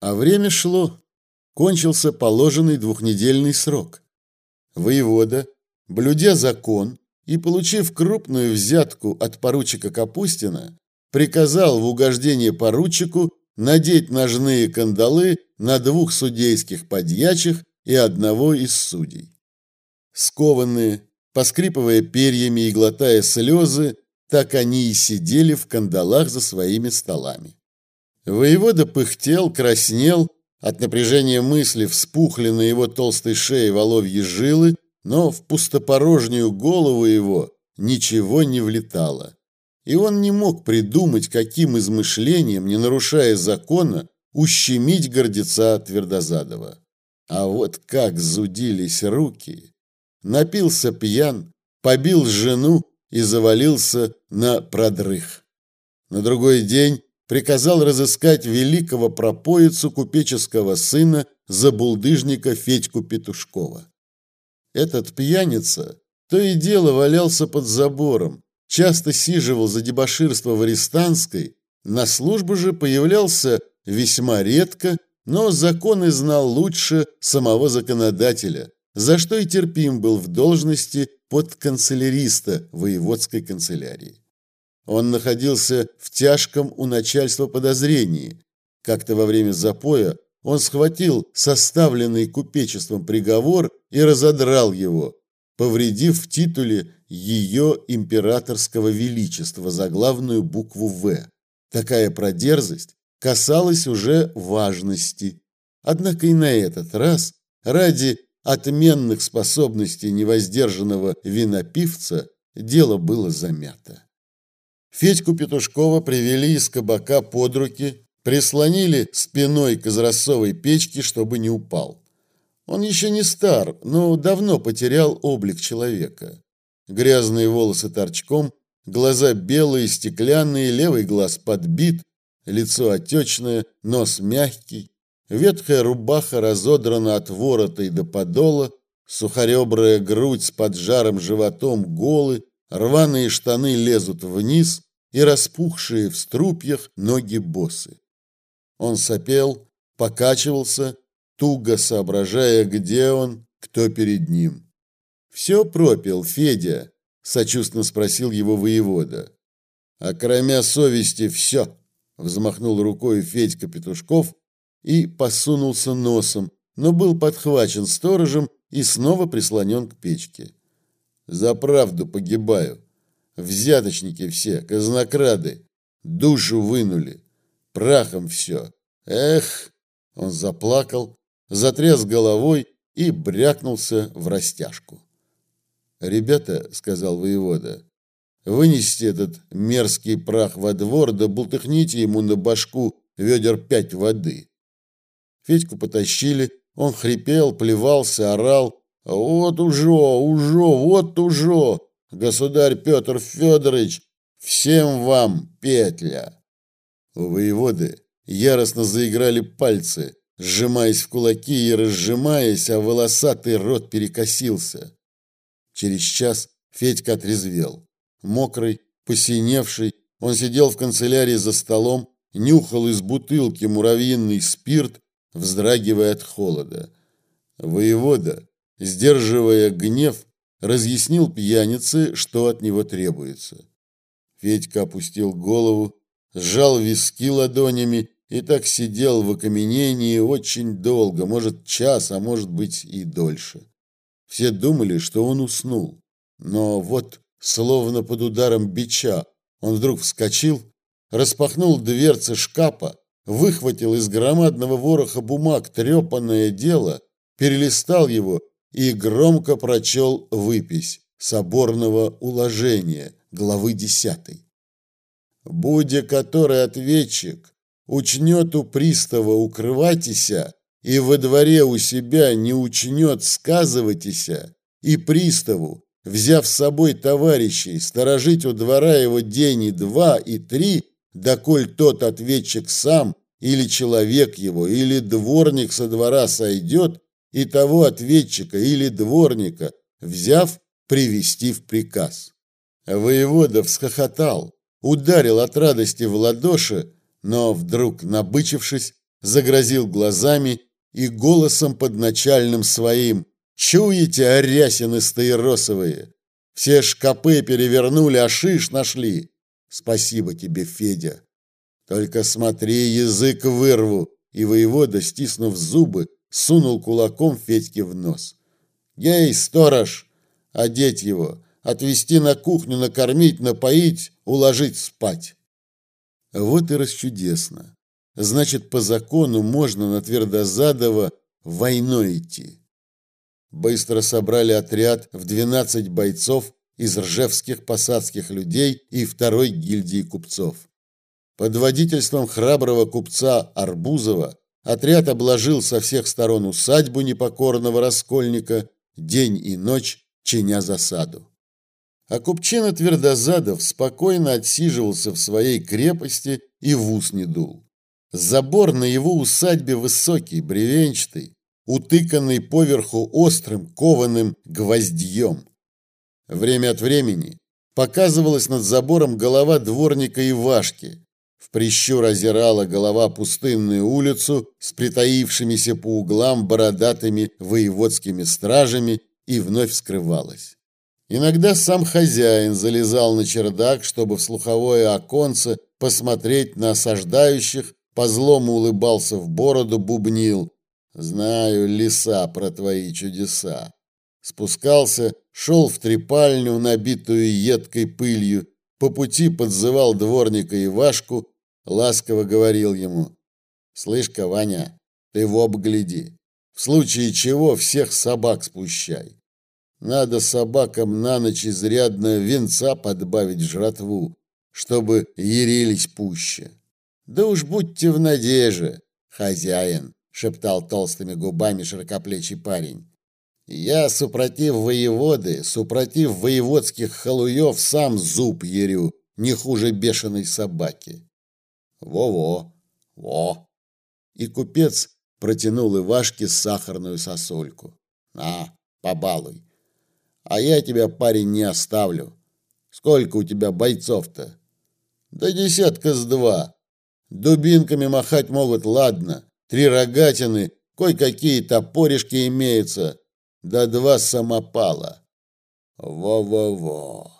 А время шло. Кончился положенный двухнедельный срок. Воевода, блюдя закон и получив крупную взятку от поручика Капустина, приказал в угождение поручику надеть ножные кандалы на двух судейских подьячих и одного из судей. Скованные, поскрипывая перьями и глотая слезы, так они и сидели в кандалах за своими столами. Воевода пыхтел, краснел, от напряжения мысли вспухли на его толстой шее воловьи жилы, но в пустопорожнюю голову его ничего не влетало. И он не мог придумать, каким измышлением, не нарушая закона, ущемить гордеца Твердозадова. А вот как зудились руки! Напился пьян, побил жену и завалился на продрых. На другой день приказал разыскать великого пропоицу купеческого сына забулдыжника Федьку Петушкова. Этот пьяница то и дело валялся под забором, часто сиживал за дебоширство в Арестанской, на службу же появлялся весьма редко, но законы знал лучше самого законодателя, за что и терпим был в должности подканцеляриста воеводской канцелярии. Он находился в тяжком у начальства подозрении. Как-то во время запоя он схватил составленный купечеством приговор и разодрал его, повредив в титуле ее императорского величества за главную букву «В». Такая продерзость касалась уже важности. Однако и на этот раз, ради отменных способностей невоздержанного винопивца, дело было замято. Федьку Петушкова привели из кабака под руки, прислонили спиной к израсовой печке, чтобы не упал. Он еще не стар, но давно потерял облик человека. Грязные волосы торчком, глаза белые, стеклянные, левый глаз подбит, лицо отечное, нос мягкий, ветхая рубаха разодрана от ворота и до подола, сухоребрая грудь с поджарым животом голы, Рваные штаны лезут вниз, и распухшие в струпьях ноги босы. Он сопел, покачивался, туго соображая, где он, кто перед ним. «Все пропил, Федя?» – сочувственно спросил его воевода. «А кроме совести все!» – взмахнул рукой Федька Петушков и посунулся носом, но был подхвачен сторожем и снова прислонен к печке. За правду погибаю. Взяточники все, казнокрады. Душу вынули. Прахом все. Эх! Он заплакал, затряс головой и брякнулся в растяжку. «Ребята», — сказал воевода, — «вынесите этот мерзкий прах во двор, да бултыхните ему на башку ведер пять воды». Федьку потащили, он хрипел, плевался, орал, вот уже, уже, вот уже, государь Петр Федорович, всем вам петля. Воеводы яростно заиграли пальцы, сжимаясь в кулаки и разжимаясь, а волосатый рот перекосился. Через час Федька отрезвел. Мокрый, посиневший, он сидел в канцелярии за столом, нюхал из бутылки муравьиный спирт, вздрагивая от холода. Воевода сдерживая гнев, разъяснил пьянице, что от него требуется. Федька опустил голову, сжал виски ладонями и так сидел в окаменении очень долго, может, час, а может быть и дольше. Все думали, что он уснул, но вот, словно под ударом бича, он вдруг вскочил, распахнул дверцы шкафа, выхватил из громадного вороха бумаг трепанное дело, перелистал его и громко прочел выпись соборного уложения главы 10. «Будя который ответчик, учнет у пристава укрыватися, и во дворе у себя не учнет сказыватися, и приставу, взяв с собой товарищей, сторожить у двора его день и два, и три, доколь тот ответчик сам, или человек его, или дворник со двора сойдет, и того ответчика или дворника, взяв, привести в приказ. Воевода всхохотал, ударил от радости в ладоши, но вдруг, набычившись, загрозил глазами и голосом подначальным своим «Чуете, арясины стаиросовые? Все шкапы перевернули, а шиш нашли. Спасибо тебе, Федя. Только смотри, язык вырву!» И воевода, стиснув зубы, сунул кулаком Федьке в нос. «Гей, сторож! Одеть его, отвезти на кухню, накормить, напоить, уложить спать!» Вот и расчудесно. Значит, по закону можно на Твердозадово войной идти. Быстро собрали отряд в 12 бойцов из ржевских посадских людей и второй гильдии купцов. Под водительством храброго купца Арбузова отряд обложил со всех сторон усадьбу непокорного раскольника, день и ночь чиня засаду. А купчина Твердозадов спокойно отсиживался в своей крепости и в ус не дул. Забор на его усадьбе высокий, бревенчатый, утыканный поверху острым кованым гвоздьем. Время от времени показывалась над забором голова дворника Ивашки. В прищур озирала голова пустынную улицу с притаившимися по углам бородатыми воеводскими стражами и вновь скрывалась. Иногда сам хозяин залезал на чердак, чтобы в слуховое оконце посмотреть на осаждающих, по злому улыбался в бороду, бубнил. «Знаю, лиса, про твои чудеса». Спускался, шел в трепальню, набитую едкой пылью, по пути подзывал дворника Ивашку, ласково говорил ему. «Слышь-ка, Ваня, ты в обгляди, в случае чего всех собак спущай. Надо собакам на ночь изрядно венца подбавить жратву, чтобы ярились пуще. Да уж будьте в надеже, хозяин, шептал толстыми губами широкоплечий парень. Я, супротив воеводы, супротив воеводских халуев, сам зуб ерю, не хуже бешеной собаки. Во-во, во. И купец протянул Ивашке сахарную сосульку. На, побалуй. А я тебя, парень, не оставлю. Сколько у тебя бойцов-то? Да десятка с два. Дубинками махать могут, ладно. Три рогатины, кое-какие топоришки имеются. Да два самопала. Во-во-во.